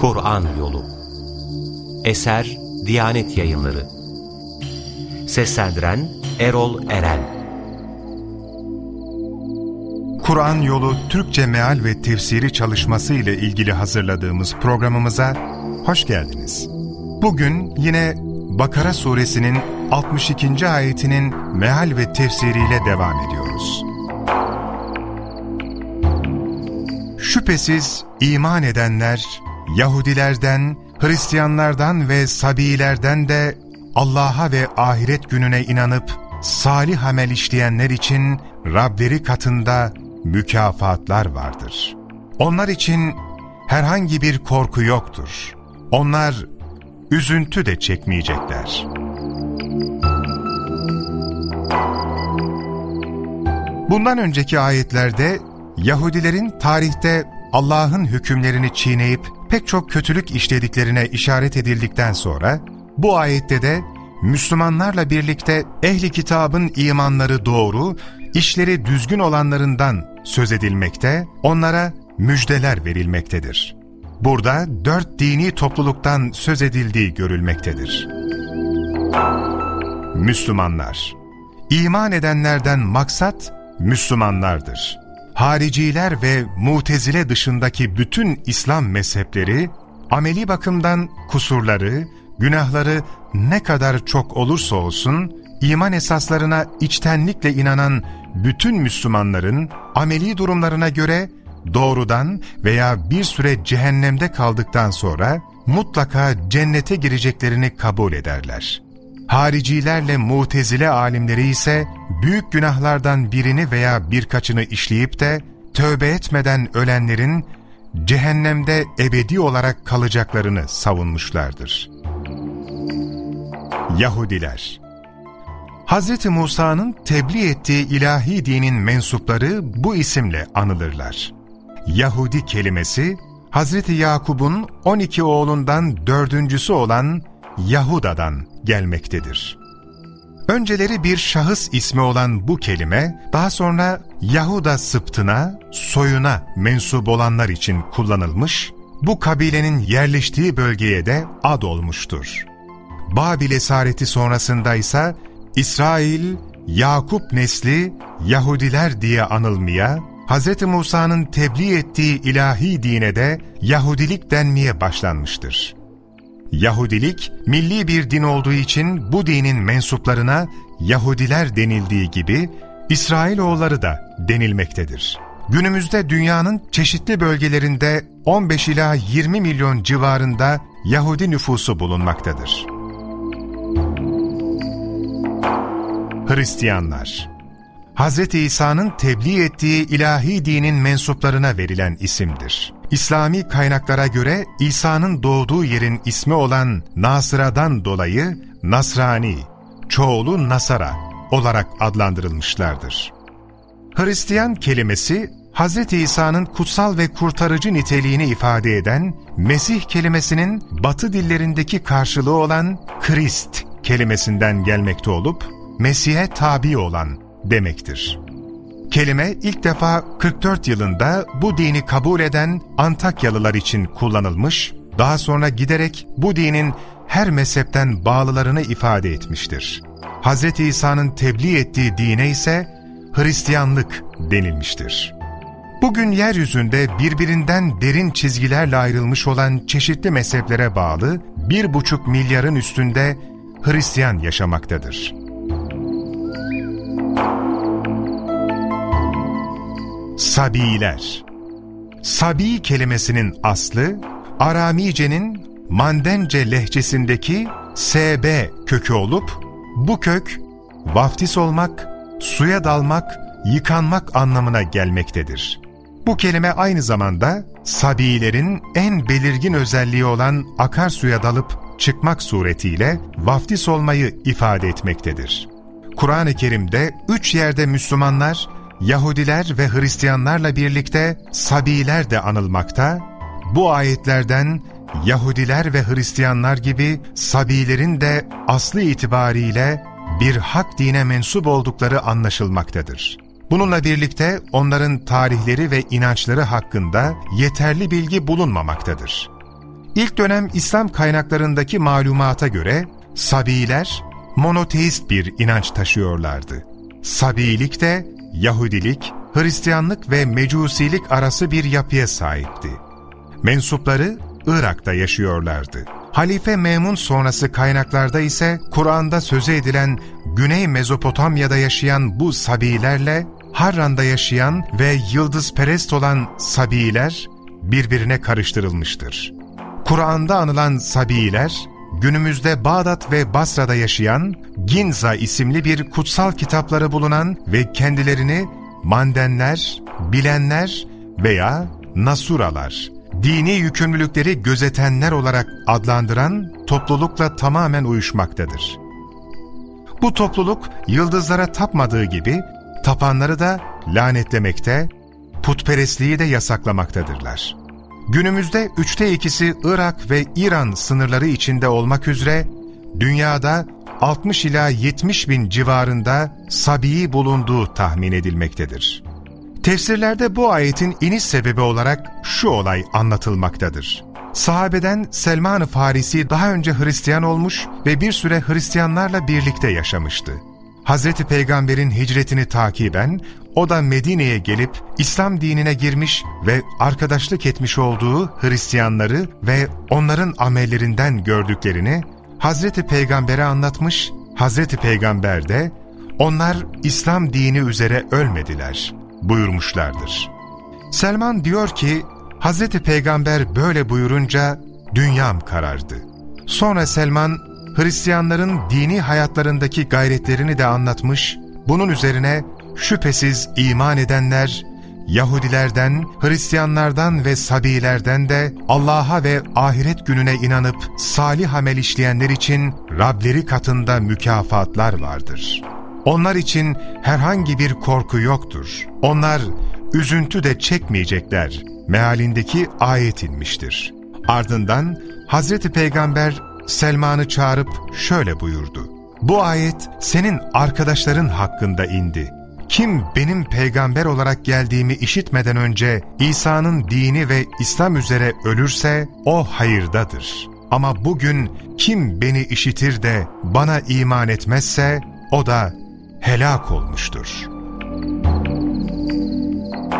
Kur'an Yolu Eser Diyanet Yayınları Seslendiren Erol Eren Kur'an Yolu Türkçe Meal ve Tefsiri çalışması ile ilgili hazırladığımız programımıza hoş geldiniz. Bugün yine Bakara suresinin 62. ayetinin meal ve tefsiriyle devam ediyoruz. Şüphesiz iman edenler, Yahudilerden, Hristiyanlardan ve Sabiilerden de Allah'a ve ahiret gününe inanıp salih amel işleyenler için Rableri katında mükafatlar vardır. Onlar için herhangi bir korku yoktur. Onlar üzüntü de çekmeyecekler. Bundan önceki ayetlerde Yahudilerin tarihte Allah'ın hükümlerini çiğneyip pek çok kötülük işlediklerine işaret edildikten sonra, bu ayette de Müslümanlarla birlikte ehli kitabın imanları doğru, işleri düzgün olanlarından söz edilmekte, onlara müjdeler verilmektedir. Burada dört dini topluluktan söz edildiği görülmektedir. Müslümanlar İman edenlerden maksat Müslümanlardır. Hariciler ve mutezile dışındaki bütün İslam mezhepleri, ameli bakımdan kusurları, günahları ne kadar çok olursa olsun, iman esaslarına içtenlikle inanan bütün Müslümanların ameli durumlarına göre doğrudan veya bir süre cehennemde kaldıktan sonra mutlaka cennete gireceklerini kabul ederler. Haricilerle mutezile alimleri ise büyük günahlardan birini veya birkaçını işleyip de tövbe etmeden ölenlerin cehennemde ebedi olarak kalacaklarını savunmuşlardır. Yahudiler Hz. Musa'nın tebliğ ettiği ilahi dinin mensupları bu isimle anılırlar. Yahudi kelimesi, Hz. Yakub'un 12 oğlundan dördüncüsü olan Yahuda'dan gelmektedir. Önceleri bir şahıs ismi olan bu kelime, daha sonra Yahuda sıptına, soyuna mensup olanlar için kullanılmış, bu kabilenin yerleştiği bölgeye de ad olmuştur. Babil esareti sonrasında ise İsrail, Yakup nesli Yahudiler diye anılmaya, Hz. Musa'nın tebliğ ettiği ilahi dine de Yahudilik denmeye başlanmıştır. Yahudilik, milli bir din olduğu için bu dinin mensuplarına Yahudiler denildiği gibi İsrailoğulları da denilmektedir. Günümüzde dünyanın çeşitli bölgelerinde 15 ila 20 milyon civarında Yahudi nüfusu bulunmaktadır. Hristiyanlar Hz. İsa'nın tebliğ ettiği ilahi dinin mensuplarına verilen isimdir. İslami kaynaklara göre İsa'nın doğduğu yerin ismi olan Nasıra'dan dolayı Nasrani, çoğulu Nasara olarak adlandırılmışlardır. Hristiyan kelimesi Hz. İsa'nın kutsal ve kurtarıcı niteliğini ifade eden Mesih kelimesinin batı dillerindeki karşılığı olan Krist kelimesinden gelmekte olup Mesih'e tabi olan demektir. Kelime ilk defa 44 yılında bu dini kabul eden Antakyalılar için kullanılmış, daha sonra giderek bu dinin her mezhepten bağlılarını ifade etmiştir. Hz. İsa'nın tebliğ ettiği dine ise Hristiyanlık denilmiştir. Bugün yeryüzünde birbirinden derin çizgilerle ayrılmış olan çeşitli mezheplere bağlı bir buçuk milyarın üstünde Hristiyan yaşamaktadır. Sabiler Sabi kelimesinin aslı, Aramice'nin Mandence lehçesindeki SB kökü olup, bu kök, vaftiz olmak, suya dalmak, yıkanmak anlamına gelmektedir. Bu kelime aynı zamanda Sabilerin en belirgin özelliği olan akarsuya dalıp çıkmak suretiyle vaftiz olmayı ifade etmektedir. Kur'an-ı Kerim'de üç yerde Müslümanlar, Yahudiler ve Hristiyanlarla birlikte Sabiler de anılmakta, bu ayetlerden Yahudiler ve Hristiyanlar gibi Sabilerin de aslı itibariyle bir hak dine mensup oldukları anlaşılmaktadır. Bununla birlikte onların tarihleri ve inançları hakkında yeterli bilgi bulunmamaktadır. İlk dönem İslam kaynaklarındaki malumata göre Sabiler monoteist bir inanç taşıyorlardı. Sabiilik de Yahudilik, Hristiyanlık ve Mecusilik arası bir yapıya sahipti. Mensupları Irak'ta yaşıyorlardı. Halife Memun sonrası kaynaklarda ise Kur'an'da söze edilen Güney Mezopotamya'da yaşayan bu Sabilerle Harran'da yaşayan ve yıldızperest olan Sabiler birbirine karıştırılmıştır. Kur'an'da anılan Sabiler, günümüzde Bağdat ve Basra'da yaşayan Ginza isimli bir kutsal kitapları bulunan ve kendilerini mandenler, bilenler veya nasuralar, dini yükümlülükleri gözetenler olarak adlandıran toplulukla tamamen uyuşmaktadır. Bu topluluk yıldızlara tapmadığı gibi tapanları da lanetlemekte, putperestliği de yasaklamaktadırlar. Günümüzde üçte ikisi Irak ve İran sınırları içinde olmak üzere dünyada 60 ila 70 bin civarında Sabi'yi bulunduğu tahmin edilmektedir. Tefsirlerde bu ayetin iniş sebebi olarak şu olay anlatılmaktadır. Sahabeden Selman-ı Farisi daha önce Hristiyan olmuş ve bir süre Hristiyanlarla birlikte yaşamıştı. Hazreti Peygamber'in hicretini takiben o da Medine'ye gelip İslam dinine girmiş ve arkadaşlık etmiş olduğu Hristiyanları ve onların amellerinden gördüklerini Hazreti Peygamber'e anlatmış, Hazreti Peygamber de onlar İslam dini üzere ölmediler buyurmuşlardır. Selman diyor ki Hazreti Peygamber böyle buyurunca dünyam karardı. Sonra Selman Hristiyanların dini hayatlarındaki gayretlerini de anlatmış, bunun üzerine şüphesiz iman edenler, Yahudilerden, Hristiyanlardan ve Sabilerden de Allah'a ve ahiret gününe inanıp salih amel işleyenler için Rableri katında mükafatlar vardır. Onlar için herhangi bir korku yoktur. Onlar üzüntü de çekmeyecekler. Mealindeki ayet inmiştir. Ardından Hazreti Peygamber Selman'ı çağırıp şöyle buyurdu. Bu ayet senin arkadaşların hakkında indi. Kim benim peygamber olarak geldiğimi işitmeden önce İsa'nın dini ve İslam üzere ölürse o hayırdadır. Ama bugün kim beni işitir de bana iman etmezse o da helak olmuştur.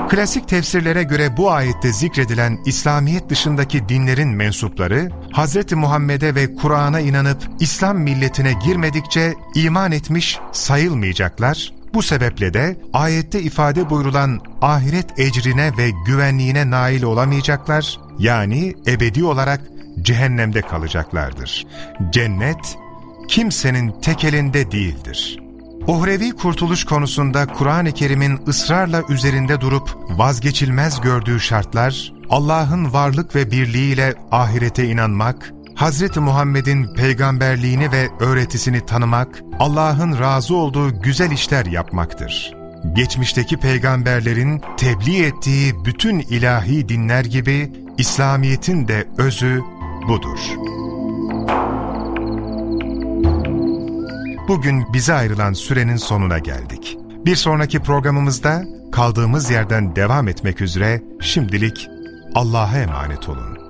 Klasik tefsirlere göre bu ayette zikredilen İslamiyet dışındaki dinlerin mensupları, Hz. Muhammed'e ve Kur'an'a inanıp İslam milletine girmedikçe iman etmiş sayılmayacaklar, bu sebeple de ayette ifade buyurulan ahiret ecrine ve güvenliğine nail olamayacaklar, yani ebedi olarak cehennemde kalacaklardır. Cennet, kimsenin tek elinde değildir. Uhrevi kurtuluş konusunda Kur'an-ı Kerim'in ısrarla üzerinde durup vazgeçilmez gördüğü şartlar, Allah'ın varlık ve birliğiyle ahirete inanmak, Hz. Muhammed'in peygamberliğini ve öğretisini tanımak, Allah'ın razı olduğu güzel işler yapmaktır. Geçmişteki peygamberlerin tebliğ ettiği bütün ilahi dinler gibi İslamiyet'in de özü budur. Bugün bize ayrılan sürenin sonuna geldik. Bir sonraki programımızda kaldığımız yerden devam etmek üzere şimdilik Allah'a emanet olun.